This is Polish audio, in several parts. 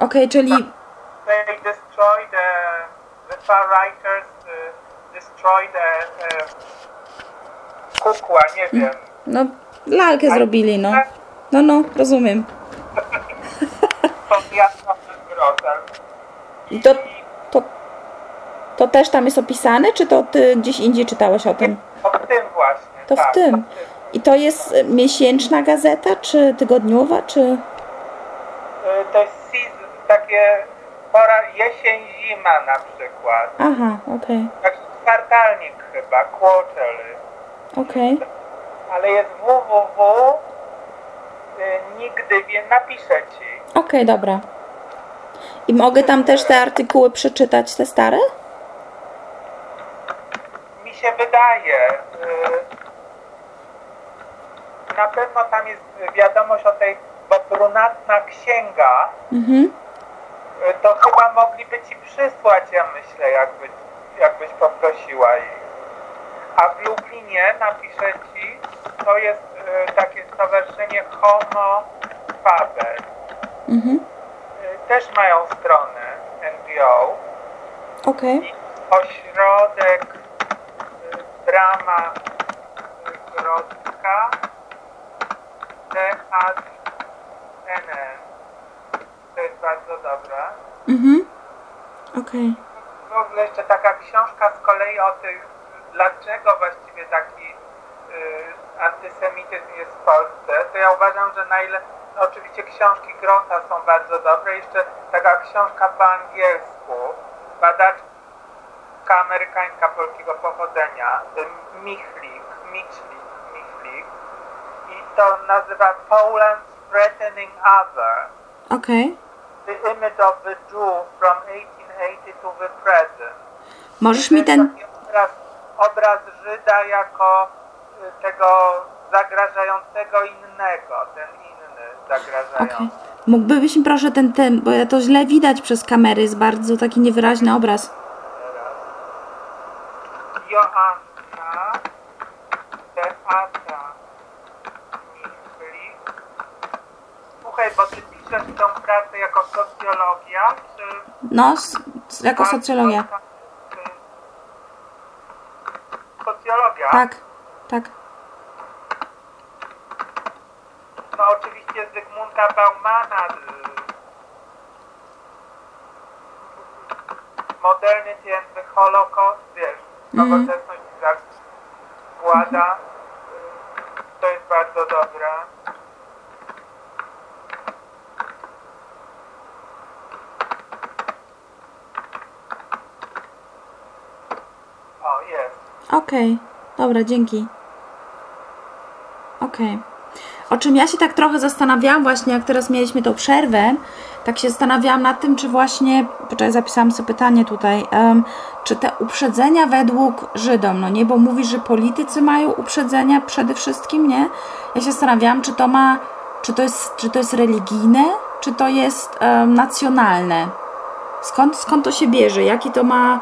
Okej, czyli They destroy the, the far writers, uh, destroy the uh, kukła, nie wiem. no lalkę zrobili, no. No, no, rozumiem. Pod jasnym grozem. I to, to, to też tam jest opisane, czy to ty gdzieś indziej czytałeś o tym? O tym właśnie. To tak, w tym. I to jest miesięczna gazeta, czy tygodniowa, czy... Y, To jest takie pora jesień-zima na przykład. Aha, okej, Taki kwartalnik chyba, quarterly. okej. Ale jest www. Y, nigdy wie, napiszę ci. Okej, dobra. I mogę tam też te artykuły przeczytać, te stare? Mi się wydaje. y, Na pewno tam jest wiadomość o tej, bo brunatna księga, Mhm. Y, to chyba mogliby ci przysłać, ja myślę, jakby, jakbyś poprosiła ich. A w Lublinie, napiszę ci, to jest y, takie stowarzyszenie Homo Faber. Mhm. Y, Też mają stronę NGO Okej. ośrodek y, Brama y, Grodzka To jest bardzo dobra. Mhm. Okej. W ogóle jeszcze taka książka z kolei o tych, dlaczego właściwie taki y, antysemityzm jest w Polsce, to ja uważam, że na ile, no oczywiście książki Grota są bardzo dobre, jeszcze taka książka po angielsku, badaczka amerykańska polskiego pochodzenia, Michlik, Michlik, Michlik i to nazywa Poland's Threatening Other. Okej. The image of the Jew from 1880 to the present. Możesz mi ten... obraz, obraz Żyda jako y, tego zagrażającego innego, ten inny zagrażający. Okej. Mógłbyś mi proszę ten, ten, bo to źle widać przez kamery, jest bardzo taki niewyraźny obraz. Joanna Beata Michlik. Słuchaj, bo ty piszesz tą pracę jako socjologia, czy... No, jako socjologia. Socjologia? Tak, tak. No oczywiście Zygmunta Baumana y, Modernity and the Holocaust, wiesz, Mhm. nowoczesność i władza, y, to jest bardzo dobra. O, jest. Okej, dobra, dzięki. Okej. O czym ja się tak trochę zastanawiałam właśnie, jak teraz mieliśmy tą przerwę, tak się zastanawiałam nad tym, czy właśnie, poczekaj, zapisałam sobie pytanie tutaj, czy te uprzedzenia według Żydom, no nie, bo mówisz, że politycy mają uprzedzenia przede wszystkim, nie? Ja się zastanawiałam, czy to ma, czy to jest, czy to jest religijne, czy to jest nacjonalne? Skąd, skąd to się bierze? Jaki to ma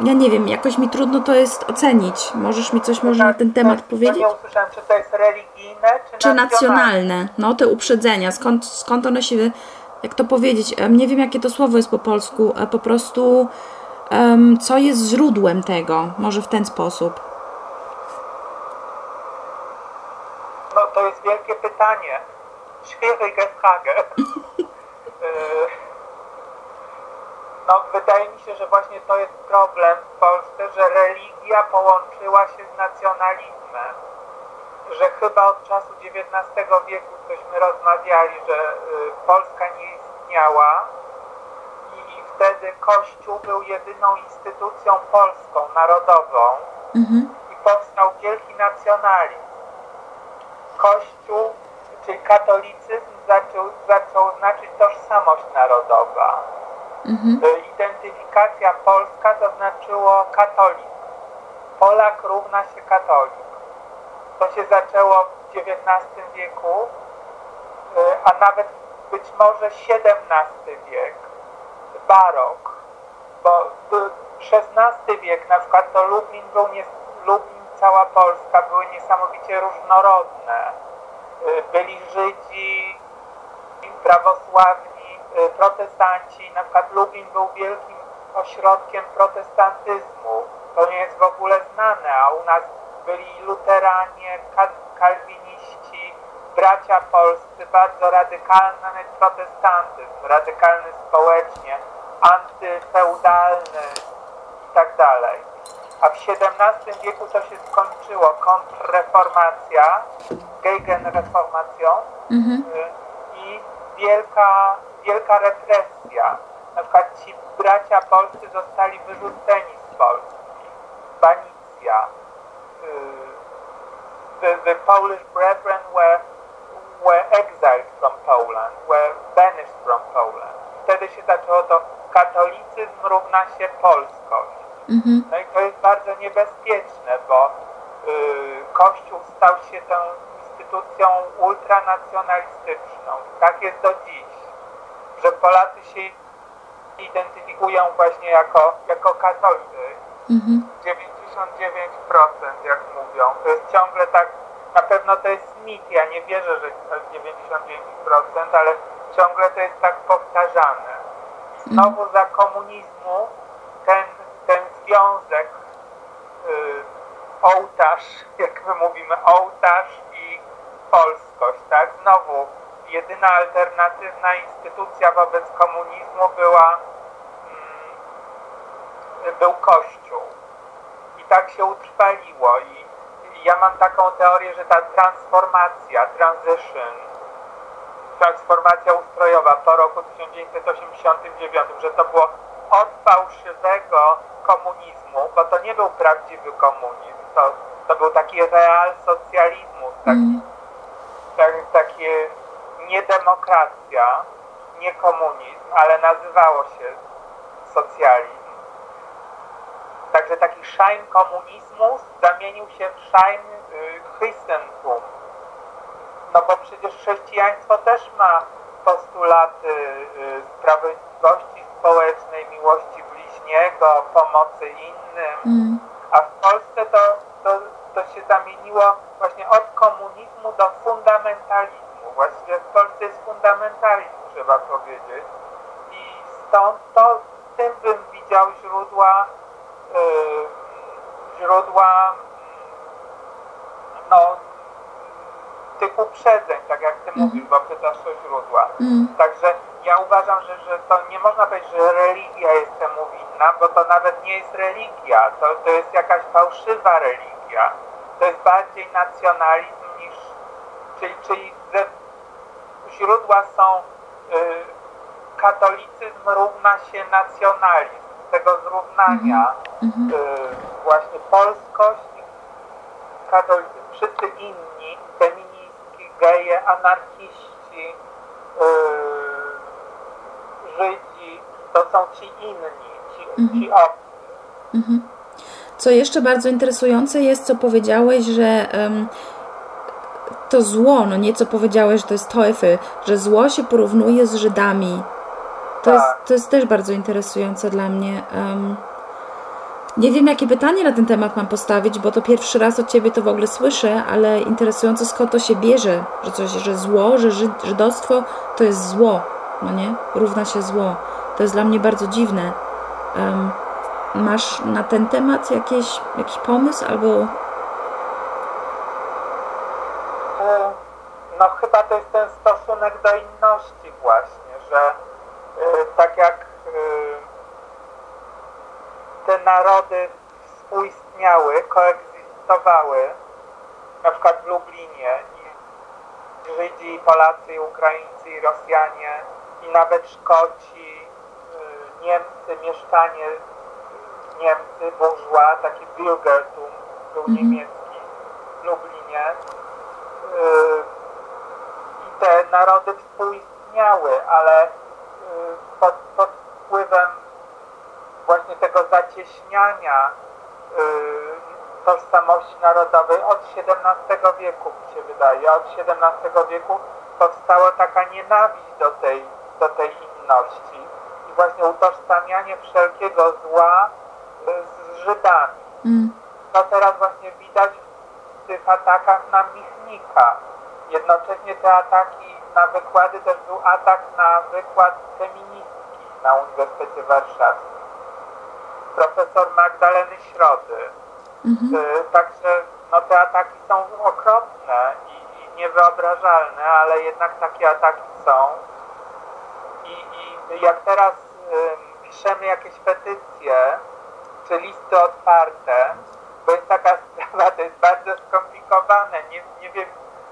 ja nie wiem, jakoś mi trudno to jest ocenić. Możesz mi coś może na ten temat to powiedzieć? Nie usłyszałem, czy to jest religijne, czy, Czy nacjonalne. No, te uprzedzenia, skąd, skąd one się, jak to powiedzieć, nie wiem jakie to słowo jest po polsku, e, po prostu em, co jest źródłem tego? Może w ten sposób. No to jest wielkie pytanie. Schwierige Frage. No wydaje mi się, że właśnie to jest problem w Polsce, że religia połączyła się z nacjonalizmem. Że chyba od czasu XIX wieku żeśmy rozmawiali, że y, Polska nie istniała i wtedy Kościół był jedyną instytucją polską, narodową Mhm. i powstał wielki nacjonalizm. Kościół, czyli katolicyzm zaczął, zaczął znaczyć tożsamość narodowa. Mhm. Y, Identyfikacja polska to znaczyło katolik. Polak równa się katolik. To się zaczęło w XIX wieku, y, a nawet być może XVII wiek, barok. Bo y, XVI wiek, na przykład to Lublin był, nie, Lublin, cała Polska były niesamowicie różnorodne. Y, Byli Żydzi, prawosławni, y, protestanci, na przykład Lublin był wielkim ośrodkiem protestantyzmu. To nie jest w ogóle znane, a u nas byli luteranie, ka- kalwiniści, bracia polscy, bardzo radykalny protestantyzm, radykalny społecznie, antyfeudalny i tak dalej. A w XVII wieku to się skończyło, kontrreformacja, Gegenreformacją Mhm. y, i wielka, wielka represja. Na przykład ci bracia polscy zostali wyrzuceni z Polski. Banicja. Y, The, the Polish brethren were, were exiled from Poland, were banished from Poland. Wtedy się zaczęło to katolicyzm równa się polskość. Mhm. No i to jest bardzo niebezpieczne, bo y, Kościół stał się tą instytucją ultranacjonalistyczną. Tak jest do dziś, że Polacy się identyfikują właśnie jako, jako katolicy. Mhm. 99% jak mówią. To jest ciągle tak, na pewno to jest mit, ja nie wierzę, że to jest 99%, ale ciągle to jest tak powtarzane. I znowu za komunizmu ten, ten związek y, ołtarz, jak my mówimy, ołtarz i polskość, tak? Znowu jedyna alternatywna instytucja wobec komunizmu była mm, był Kościół. I tak się utrwaliło. I ja mam taką teorię, że ta transformacja, transition, transformacja ustrojowa po roku 1989, że to było od fałszywego komunizmu, bo to nie był prawdziwy komunizm, to, to był taki real socjalizmus, taki, Mm. tak, takie nie demokracja, nie komunizm, ale nazywało się socjalizm. Także taki szajn komunizmu zamienił się w szajn y, Christentum. No bo przecież chrześcijaństwo też ma postulaty y, sprawiedliwości społecznej, miłości bliźniego, pomocy innym. Mm. A w Polsce to, to, to się zamieniło właśnie od komunizmu do fundamentalizmu. Właściwie w Polsce jest fundamentalizm, trzeba powiedzieć. I stąd to tym bym widział źródła, y, źródła mm, no, tych uprzedzeń, tak jak ty mówisz, bo pytasz o źródła. Mm. Także ja uważam, że, że to nie można powiedzieć, że religia jest temu winna, bo to nawet nie jest religia, to, to jest jakaś fałszywa religia. To jest bardziej nacjonalizm niż, czyli, czyli źródła są y, katolicyzm równa się nacjonalizm, tego zrównania Mhm. y, właśnie polskość, katolicyzm, wszyscy inni, feministki, geje, anarchiści, yy, Żydzi, to są ci inni, ci, ci obcy. Mhm. Co jeszcze bardzo interesujące jest, co powiedziałeś, że em, to zło, no nie co powiedziałeś, że to jest Teufel, że zło się porównuje z Żydami. To, Tak. jest, to jest też bardzo interesujące dla mnie. Em, nie wiem, jakie pytanie na ten temat mam postawić, bo to pierwszy raz od Ciebie to w ogóle słyszę, ale interesujące skąd to się bierze, że coś, że zło, że Żyd, żydostwo to jest zło, no nie? Równa się zło. To jest dla mnie bardzo dziwne. Em, masz na ten temat jakieś, jakiś pomysł albo... E, No chyba to jest ten stosunek do inności właśnie, że e, tak jak e, te narody współistniały, koegzystowały, na przykład w Lublinie i Żydzi, i Polacy, i Ukraińcy, i Rosjanie, i nawet Szkoci, y, Niemcy, mieszkanie y, Niemcy, bourgeois, taki Bürgertum był Mhm. niemiecki w Lublinie. Y, te narody współistniały, ale y, pod, pod wpływem właśnie tego zacieśniania y, tożsamości narodowej od XVII wieku, mi się wydaje. Od XVII wieku powstała taka nienawiść do tej, do tej inności i właśnie utożsamianie wszelkiego zła y, z Żydami. Mm, To teraz właśnie widać w tych atakach na Michnika. Jednocześnie te ataki na wykłady też był atak na wykład feministki na Uniwersytecie Warszawskim. Profesor Magdaleny Środy. Y, Także no, te ataki są okropne i, i niewyobrażalne, ale jednak takie ataki są. I, i jak teraz ym, piszemy jakieś petycje, czy listy otwarte, bo jest taka sprawa, to jest bardzo skomplikowane, nie, nie wiem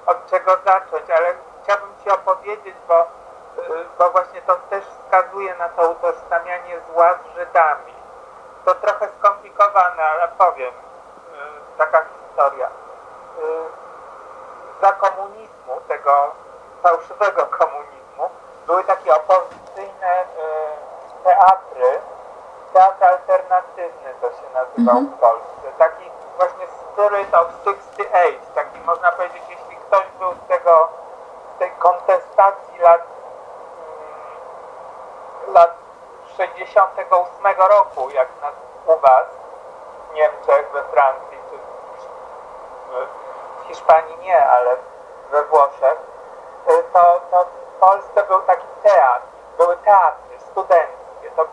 od czego zacząć, ale chciałbym Ci opowiedzieć, bo, y, bo właśnie to też wskazuje na to utożsamianie zła z Żydami. To trochę skomplikowane, ale powiem, y, taka historia. Y, Za komunizmu, tego fałszywego komunizmu, były takie opozycyjne teatry, teatr alternatywny to się nazywał w Polsce. Taki właśnie Spirit of 68, taki można powiedzieć, ktoś był z tego, tej kontestacji lat, mm, lat 68 roku, jak na, u Was, w Niemczech, we Francji, czy w, Hiszpanii nie, ale we Włoszech, y, to, to w Polsce był taki teatr, były teatry studenckie, to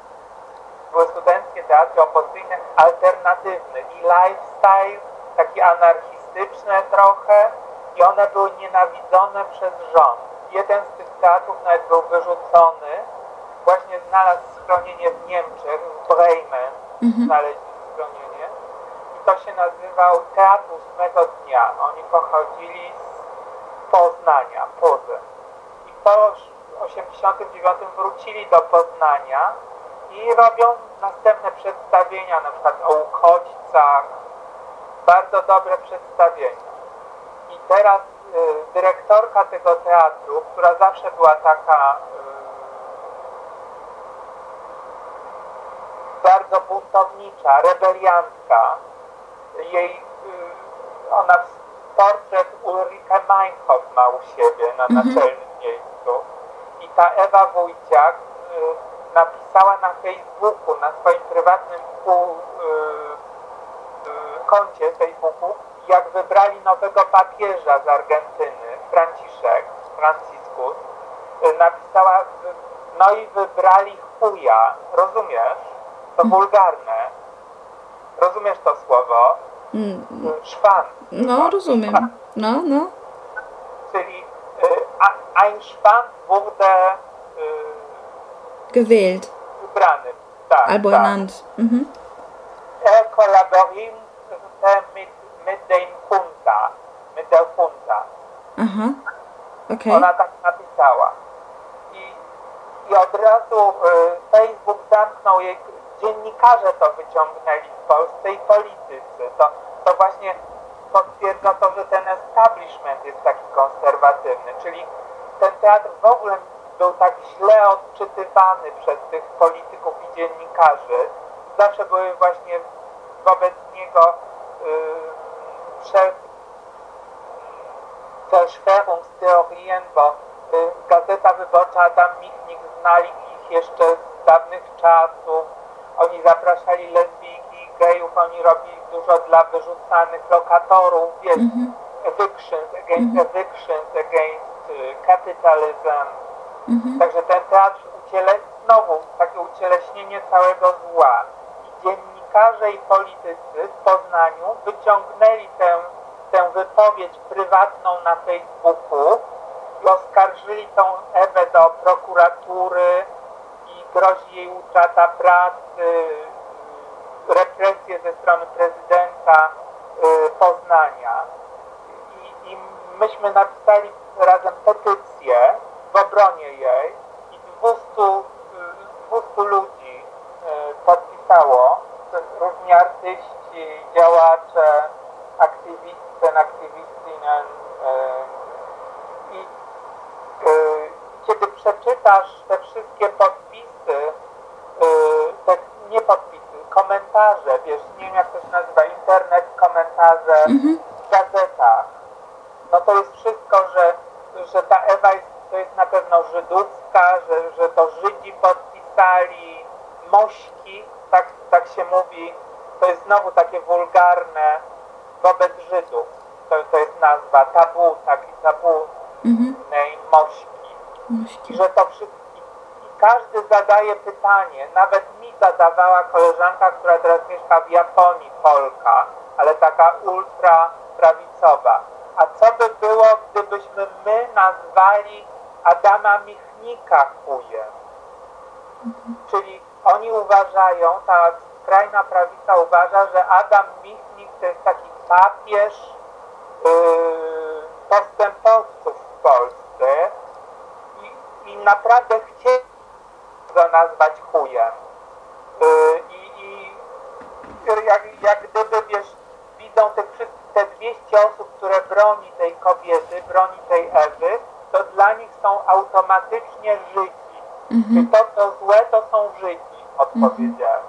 były studenckie teatry opozycyjne, alternatywne i lifestyle, taki anarchistyczne trochę i one były nienawidzone przez rząd. Jeden z tych teatrów nawet był wyrzucony, właśnie znalazł schronienie w Niemczech, w Bremen znaleźli schronienie i to się nazywał Teatr Ósmego Dnia. Oni pochodzili z Poznania, Poznań. I po 89 wrócili do Poznania i robią następne przedstawienia, na przykład o uchodźcach, bardzo dobre przedstawienia. I teraz y, dyrektorka tego teatru, która zawsze była taka y, bardzo buntownicza, rebeliantka, jej, y, ona portret Ulrike Meinhof ma u siebie na naczelnym miejscu. I ta Ewa Wójciak napisała na Facebooku, na swoim prywatnym pół, koncie Facebooku, jak wybrali nowego papieża z Argentyny, Franciszek, Franciscus, y, napisała, y, no i wybrali chuja, rozumiesz? To wulgarne. Rozumiesz to słowo? Mm, Y, Szwan. No, rozumiem. No, no. Czyli ein Schwanz wurde Gewählt. wybrany. Tak, Albo tak. ernannt. Mhm. Er Junta, mit der Junta. Aha. Okej. Ona tak napisała. I, i od razu y, Facebook zamknął jej, dziennikarze to wyciągnęli w Polsce i politycy. To, to właśnie potwierdza to, że ten establishment jest taki konserwatywny, czyli ten teatr w ogóle był tak źle odczytywany przez tych polityków i dziennikarzy. Zawsze były właśnie wobec niego y, Verschwörungstheorien, bo y, Gazeta Wyborcza Adam Michnik znali ich jeszcze z dawnych czasów. Oni zapraszali lesbijki, gejów, oni robili dużo dla wyrzucanych lokatorów, wiesz, evictions, against evictions, against y, capitalism. Także ten teatr uciele... znowu takie ucieleśnienie całego zła. I dziennikarze i politycy w Poznaniu wyciągnęli tę, tę wypowiedź prywatną na Facebooku i oskarżyli tą Ewę do prokuratury i grozi jej utrata pracy, represje ze strony prezydenta y, Poznania. I, I myśmy napisali razem petycję w obronie jej i 200, y, 200 ludzi y, podpisało, różni artyści, działacze, aktywisten, aktywistynen y, i y, kiedy przeczytasz te wszystkie podpisy, y, te, nie podpisy, komentarze, wiesz, nie wiem jak to się nazywa, internet, komentarze w gazetach, no to jest wszystko, że, że ta Ewa jest, to jest na pewno żydówska, że, że to Żydzi podpisali, mośki, tak, tak się mówi, to jest znowu takie wulgarne wobec Żydów. To, to jest nazwa, tabu, taki tabu, Mhm. name, mośki. Muśki. że to wszystko i każdy zadaje pytanie, nawet mi zadawała koleżanka, która teraz mieszka w Japonii, Polka, ale taka ultra prawicowa. A co by było, gdybyśmy my nazwali Adama Michnika chujem? Czyli oni uważają, ta skrajna prawica uważa, że Adam Michnik to jest taki papież yy, postępowców w Polsce i, i naprawdę chcieli go nazwać chujem. Yy, I i jak, jak gdyby, wiesz, widzą wszystkich, te 200 osób, które broni tej kobiety, broni tej Ewy, to dla nich są automatycznie Żydzi. Mhm. Czy to, co złe, to są Żydzi, odpowiedziałem.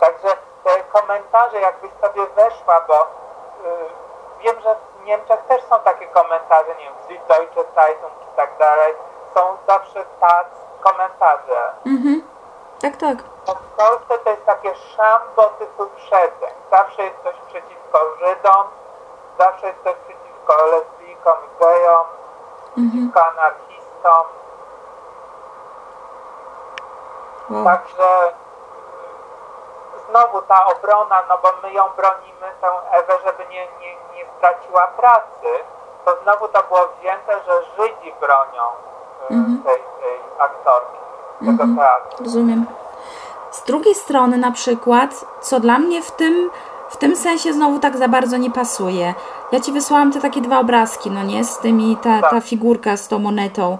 Także te komentarze, jakbyś sobie weszła, bo y, wiem, że w Niemczech też są takie komentarze, nie wiem, w Süddeutsche Zeitung i tak dalej, są zawsze tak komentarze. Mhm. Tak, tak. No w Polsce to jest takie szambo tych uprzedzeń. Zawsze jest coś przeciwko Żydom, zawsze jest coś przeciwko lesbijkom i gejom, Mhm. przeciwko anarchistom. Wow. Także znowu ta obrona, no bo my ją bronimy, tę Ewę, żeby nie, nie, nie straciła pracy, to znowu to było wzięte, że Żydzi bronią y, Mhm. tej, tej aktorki, tego Mhm. teatru. Rozumiem. Z drugiej strony, na przykład, co dla mnie w tym, w tym sensie znowu tak za bardzo nie pasuje. Ja ci wysłałam te takie dwa obrazki, no nie? Z tymi, ta, ta Tak. figurka z tą monetą.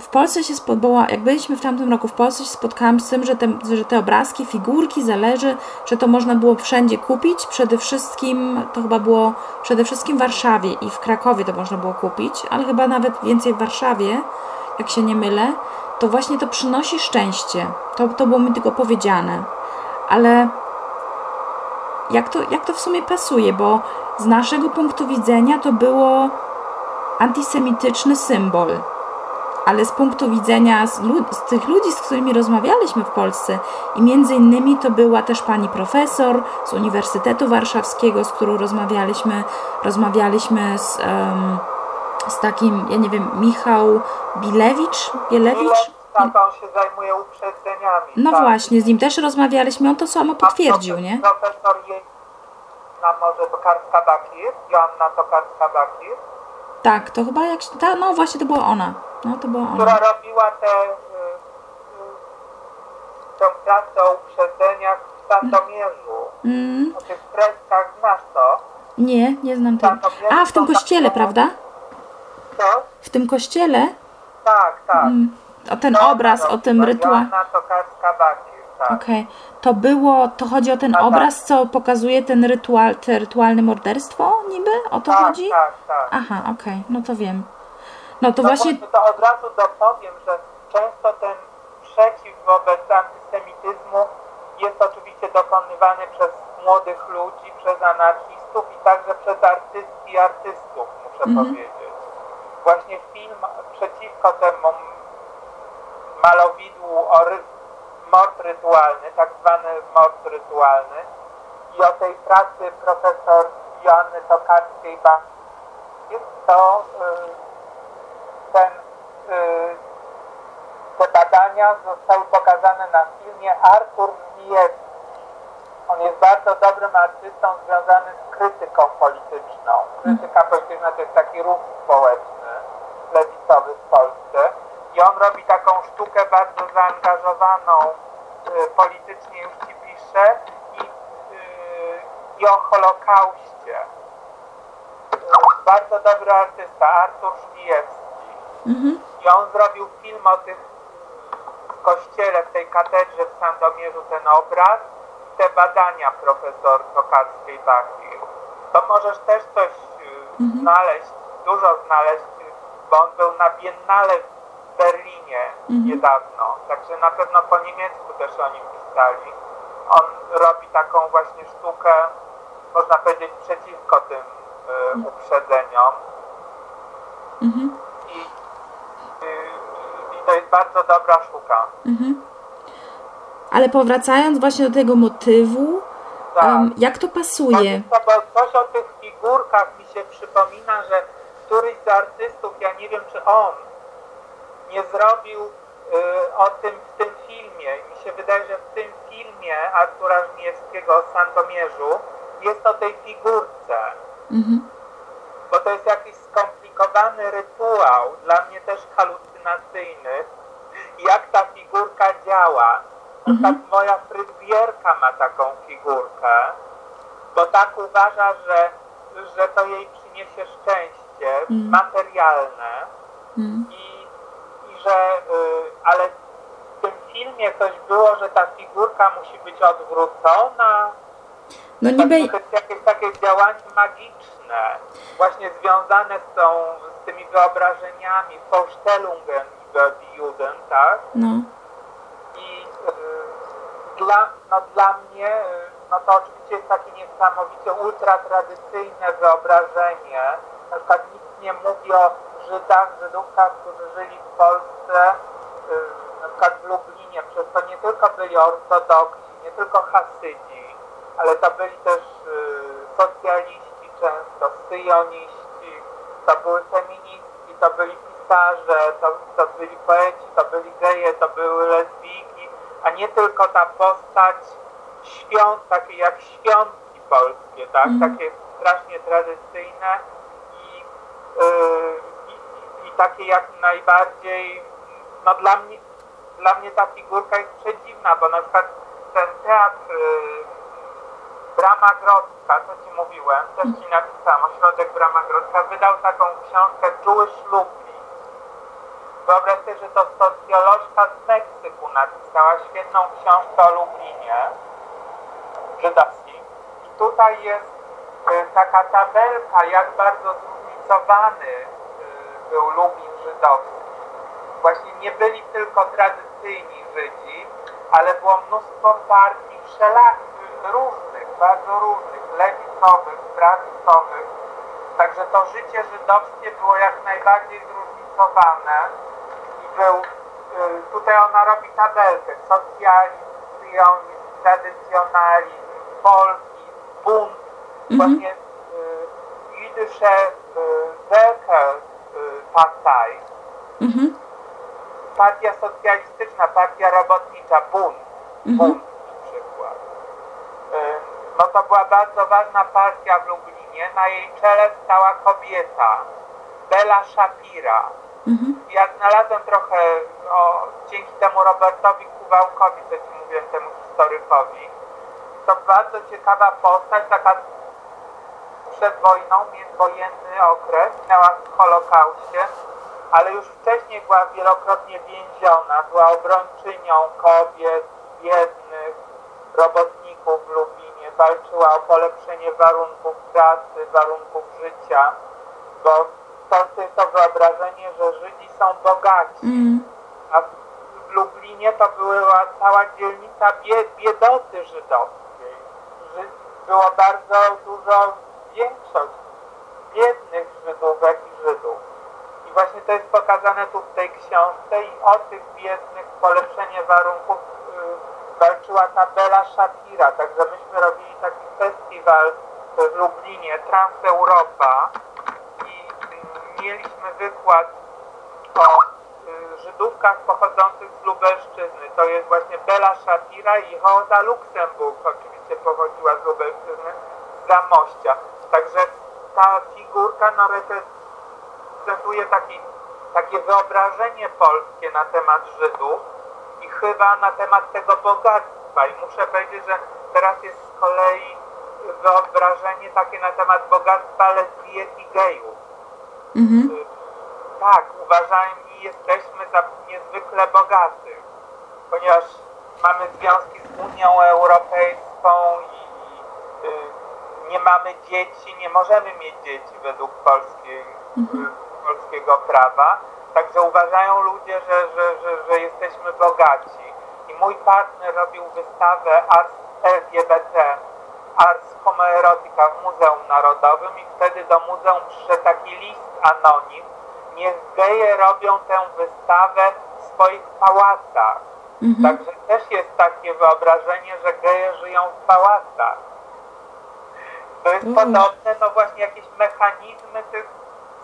W Polsce się spotkała, jak byliśmy w tamtym roku w Polsce, się spotkałam z tym, że te, że te obrazki, figurki, zależy, że to można było wszędzie kupić. Przede wszystkim, to chyba było przede wszystkim w Warszawie i w Krakowie to można było kupić, ale chyba nawet więcej w Warszawie, jak się nie mylę, to właśnie to przynosi szczęście. To, to było mi tylko powiedziane. Ale jak to, jak to w sumie pasuje, bo z naszego punktu widzenia to było antysemityczny symbol. Ale z punktu widzenia z, lud- z tych ludzi, z którymi rozmawialiśmy w Polsce, i między innymi to była też pani profesor z Uniwersytetu Warszawskiego, z którą rozmawialiśmy, rozmawialiśmy z, em, z takim, ja nie wiem, Michał Bilewicz, Bielewicz? Tak on się zajmuje uprzedzeniami. No tak. właśnie, z nim też rozmawialiśmy, on to samo potwierdził, profe- nie? Profesor Joanna może Tokarska-Bakir, Joanna Tokarska-Bakir, Tak, to chyba jak się, ta, no właśnie to była ona. No to była która ona. robiła te, y, y, tę pracę o uprzedzeniach w Sandomierzu. Mm, O tych freskach znasz to? nie, nie znam tego. A, w tym kościele, prawda? Co? W tym kościele? Tak, tak. Mm, o ten obraz, o tym rytuał. Joanna Tokarska-Bakir, tak. Okej, to było, to chodzi o ten A, tak. obraz, co pokazuje ten rytual, te rytualne morderstwo niby? O to tak, chodzi? tak, tak. Aha, okej, no to wiem. No to No właśnie, to od razu dopowiem, że często ten sprzeciw wobec antysemityzmu jest oczywiście dokonywany przez młodych ludzi, przez anarchistów i także przez artystki i artystów, muszę Mhm. powiedzieć. Właśnie film przeciwko temu malowidłu o mord rytualny, tak zwany mord rytualny i o tej pracy profesor Joanny Tokarskiej to y, ten, y, te badania zostały pokazane na filmie Artur Żmijewski. On jest bardzo dobrym artystą związany z krytyką polityczną. Krytyka polityczna to jest taki ruch społeczny, lewicowy w Polsce. I on robi taką sztukę bardzo zaangażowaną y, politycznie, już Ci piszę, i, y, i o Holokauście. Y, bardzo dobry artysta, Artur Żmijewski. mhm, I on zrobił film o tych w kościele, w tej katedrze w Sandomierzu, ten obraz i te badania profesor Tokarskiej Bakir. To możesz też coś Mhm. znaleźć, dużo znaleźć, bo on był na Biennale w Berlinie Mhm. niedawno, także na pewno po niemiecku też o nim pisali. On robi taką właśnie sztukę, można powiedzieć, przeciwko tym y, uprzedzeniom mhm, i, y, i to jest bardzo dobra sztuka. mhm. Ale powracając właśnie do tego motywu, Tak. em, jak to pasuje? To, bo coś o tych figurkach mi się przypomina, że któryś z artystów, ja nie wiem czy on, nie zrobił y, o tym w tym filmie. Mi się wydaje, że w tym filmie Artura Żmijewskiego o Sandomierzu jest o tej figurce. Mhm. Bo to jest jakiś skomplikowany rytuał, dla mnie też halucynacyjny, jak ta figurka działa. Na przykład moja fryzjerka ma taką figurkę, bo tak uważa, że, że to jej przyniesie szczęście materialne Mm. i, i że, y, ale w tym filmie coś było, że ta figurka musi być odwrócona, No niby, to jest jakieś takie działanie magiczne, właśnie związane z, tą, z tymi wyobrażeniami, Vorstellungen über die Juden, tak? no, I y, dla, no, dla mnie, y, no to oczywiście jest takie niesamowicie ultratradycyjne wyobrażenie. Na przykład nic nie mówi o Żydach, Żydówkach, którzy żyli w Polsce, y, na przykład w Lublinie. Przez to nie tylko byli ortodoksi, nie tylko hasydzi, ale to byli też y, socjaliści często, syjoniści, to były feministki, to byli pisarze, to, to byli poeci, to byli geje, to były lesbijki, a nie tylko ta postać świąt, takie jak świątki polskie, tak? Takie strasznie tradycyjne i, yy, takie jak najbardziej, no dla mnie, dla mnie ta figurka jest przedziwna, bo na przykład ten teatr yy, Brama Grodzka, co Ci mówiłem, też Ci napisałam, ośrodek Brama Grodzka, wydał taką książkę Jewish Lublin. Wyobraź sobie, że to socjolożka z Meksyku napisała świetną książkę o Lublinie żydowskim. I tutaj jest y, taka tabelka, jak bardzo zróżnicowany y, był Lublin żydowski. Właśnie nie byli tylko tradycyjni Żydzi, ale było mnóstwo partii wszelakich, różnych, bardzo różnych, lewicowych, prawicowych. Także to życie żydowskie było jak najbardziej zróżnicowane i był, y, tutaj ona robi tabelkę, socjalizm, syjonizm, tradycjonalizm, polski, bunt, właśnie y, jüdische y, Partei, mhm, partia socjalistyczna, partia robotnicza, bunt, bunt na przykład. No to była bardzo ważna partia w Lublinie, na jej czele stała kobieta, Bela Shapira. mhm, Ja znalazłem trochę o, dzięki temu Robertowi Kuwałkowi, co ci mówiłem, temu historykowi. To bardzo ciekawa postać, taka przed wojną, międzywojenny okres, miała w Holokauście, ale już wcześniej była wielokrotnie więziona, była obrończynią kobiet, biednych, robotników w Lublinie, walczyła o polepszenie warunków pracy, warunków życia, bo to jest to wyobrażenie, że Żydzi są bogaci, mm, a w w Lublinie to była cała dzielnica bie, biedoty żydowskiej. Ży, było bardzo dużo, większość biednych Żydówek i Żydów. I właśnie to jest pokazane tu w tej książce i o tych biednych polepszenie warunków y, walczyła ta Bela Shapira. Także myśmy robili taki festiwal w Lublinie, Transeuropa i y, mieliśmy wykład o y, Żydówkach pochodzących z Lubelszczyzny. To jest właśnie Bela Shapira i Hoza Luksemburg oczywiście pochodziła z Lubelszczyzny, z Zamościa. Także ta figurka no, reprezentuje taki, takie wyobrażenie polskie na temat Żydów i chyba na temat tego bogactwa. I muszę powiedzieć, że teraz jest z kolei wyobrażenie takie na temat bogactwa lesbijek i gejów. mhm, Tak, uważają i jesteśmy za niezwykle bogaty, ponieważ mamy związki z Unią Europejską y, nie mamy dzieci, nie możemy mieć dzieci według polskiej, y, polskiego prawa. Także uważają ludzie, że, że, że, że jesteśmy bogaci. I mój partner robił wystawę Ars LGBT, Ars Homoerotica w Muzeum Narodowym i wtedy do muzeum przyszedł taki list anonim, niech geje robią tę wystawę w swoich pałacach. mhm, Także też jest takie wyobrażenie, że geje żyją w pałacach. To jest podobne, no właśnie jakieś mechanizmy tych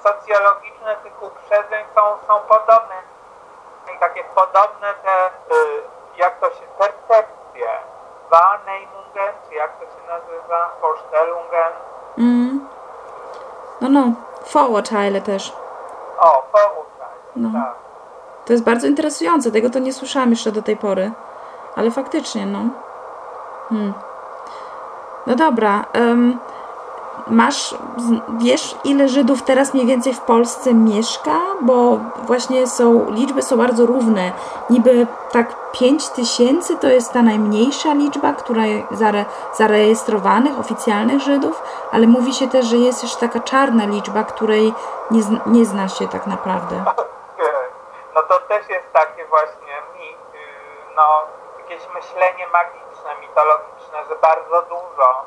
socjologiczne, tych uprzedzeń są, są podobne. i takie podobne te, y, jak to się, percepcje, Wahrnehmungen, czy jak to się nazywa, Vorstellungen, Mm. No, no, Vorurteile też. o, Vorurteile, No. tak. To jest bardzo interesujące, tego to nie słyszałam jeszcze do tej pory. Ale faktycznie, no. Hmm. No dobra. em, masz, wiesz ile Żydów teraz mniej więcej w Polsce mieszka? Bo właśnie są, liczby są bardzo równe. Niby tak 5 tysięcy to jest ta najmniejsza liczba, która zare, zarejestrowanych, oficjalnych Żydów, ale mówi się też, że jest jeszcze taka czarna liczba, której nie, nie zna się tak naprawdę. No to też jest takie właśnie y, no, jakieś myślenie magiczne, mitologiczne, że bardzo dużo.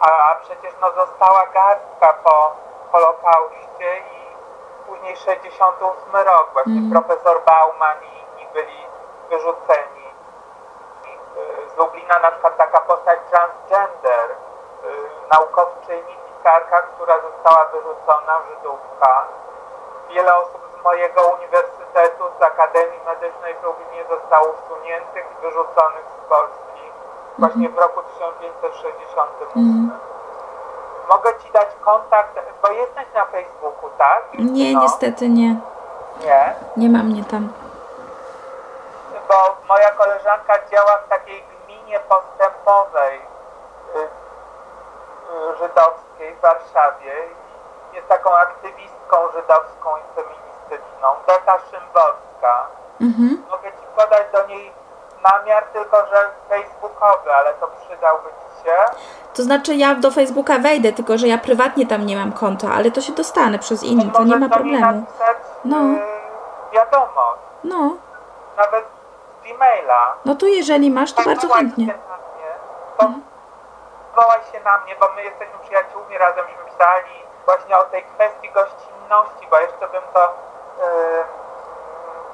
A, a przecież no została garstka po Holokauście i później 68 rok, właśnie profesor Bauman i, i byli wyrzuceni. I, y, Z Lublina na przykład taka postać transgender, y, naukowczyni, pisarka, która została wyrzucona, Żydówka. Wiele osób z mojego uniwersytetu, z Akademii Medycznej w Lublinie zostało usuniętych i wyrzuconych z Polski właśnie w roku 1568. Mogę Ci dać kontakt, bo jesteś na Facebooku, tak? Nie, No. niestety nie. Nie, Nie ma mnie tam. bo moja koleżanka działa w takiej gminie postępowej y, y, żydowskiej w Warszawie. i Jest taką aktywistką żydowską i feministyczną, Dota Szymborska. Mhm. Mogę Ci podać do niej namiar, tylko że facebookowy, ale to przydałby Ci się. To znaczy ja do Facebooka wejdę, tylko że ja prywatnie tam nie mam konta, ale to się dostanę przez innych, to nie ma problemu. napisać No. y, wiadomość, No, nawet z e-maila. no to jeżeli masz, to bardzo Powołaj chętnie. się na mnie, po- Powołaj się na mnie, bo my jesteśmy przyjaciółmi, razemśmy pisali właśnie o tej kwestii gościnności, bo jeszcze bym to yy,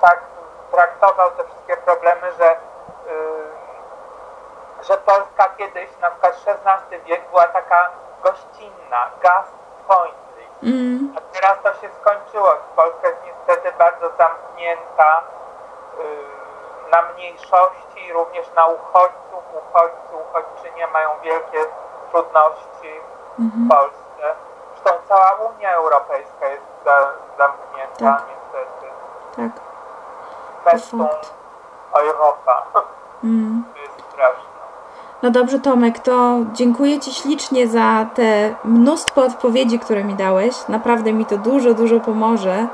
tak traktował te wszystkie problemy, że, yy, że Polska kiedyś, na przykład XVI wiek, była taka gościnna, gast friendly. Mm, A teraz to się skończyło. Polska jest niestety bardzo zamknięta yy, na mniejszości, również na uchodźców. Uchodźcy, uchodźczynie mają wielkie trudności w Polsce. Zresztą cała Unia Europejska jest za, zamknięta Tak. niestety. tak. Festung Europa. Mm. To jest straszne. No dobrze, Tomek, to dziękuję Ci ślicznie za te mnóstwo odpowiedzi, które mi dałeś. Naprawdę mi to dużo, dużo pomoże.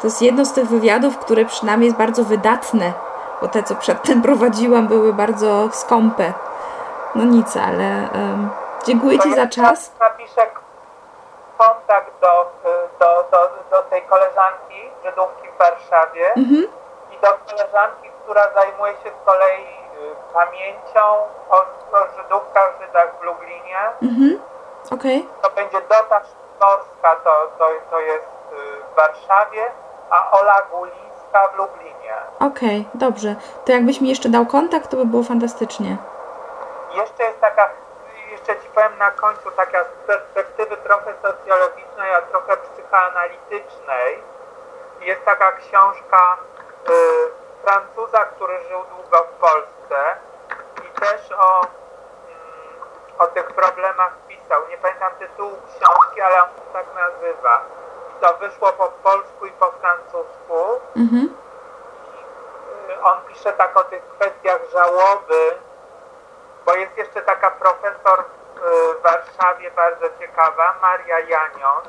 To jest jedno z tych wywiadów, które przynajmniej jest bardzo wydatne, bo te, co przedtem prowadziłam, były bardzo skąpe. No nic, ale em, dziękuję To Ci za czas. Napiszę kontakt do, do, do, do tej koleżanki Żydówki w Warszawie Mhm. i do koleżanki, która zajmuje się z kolei y, pamięcią o, o Żydówkach, Żydach w Lublinie. Mhm. Okej. To będzie Dota Szymborska, to, to, to jest y, w Warszawie, a Ola Gulińska w Lublinie. Okej, dobrze. To jakbyś mi jeszcze dał kontakt, to by było fantastycznie. Jeszcze jest taka, jeszcze Ci powiem na końcu, taka z perspektywy trochę socjologicznej, a trochę psychoanalitycznej. Jest taka książka y, Francuza, który żył długo w Polsce i też o, mm, o tych problemach pisał. Nie pamiętam tytułu książki, ale on się tak nazywa. I to wyszło po polsku i po francusku. Mhm. Y, On pisze tak o tych kwestiach żałoby, bo jest jeszcze taka profesor y, w Warszawie bardzo ciekawa, Maria Janion.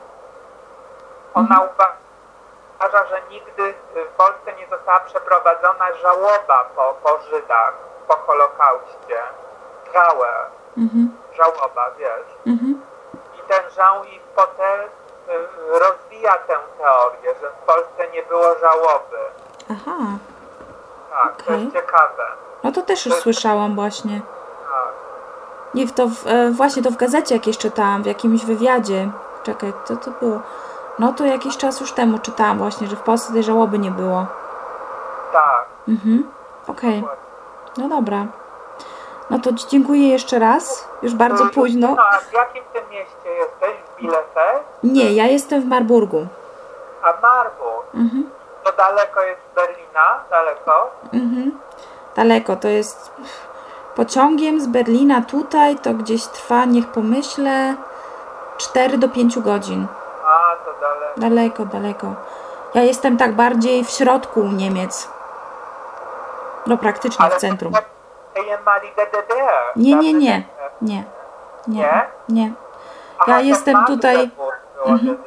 Ona uważa, że nigdy w Polsce nie została przeprowadzona żałoba po, po Żydach, po Holokauście. Żałę, Mhm. żałoba, wiesz. Mhm. I ten żał i potem y, rozwija tę teorię, że w Polsce nie było żałoby. Aha. Tak, to Okej. jest ciekawe. No to też już słyszałam właśnie. Tak. Nie, to w, e, właśnie to w gazecie jakieś czytałam, w jakimś wywiadzie. Czekaj, co to było? No to jakiś czas już temu czytałam właśnie, że w Polsce tej żałoby nie było. Tak. Mhm. Okej, no dobra. No to Ci dziękuję jeszcze raz. Już bardzo późno. No, a w jakim tym mieście jesteś? W Bielefeld? Nie, ja jestem w Marburgu. A Marburg? Mhm. to daleko jest z Berlina? Daleko? Mhm. Daleko, to jest pociągiem z Berlina tutaj, to gdzieś trwa, niech pomyślę, 4 do 5 godzin. Daleko. Daleko. Ja jestem tak bardziej w środku Niemiec. No praktycznie w centrum. Nie, nie, nie, nie, nie, Nie? Ja jestem tutaj- Mhm.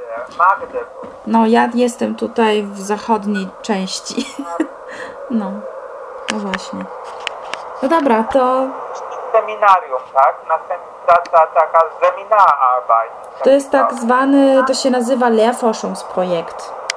No ja jestem tutaj w zachodniej części. No, no właśnie. No dobra, to, Seminarium, tak? Praca taka Seminararbeit. to jest tak zwany, to się nazywa Lehrforschungsprojekt.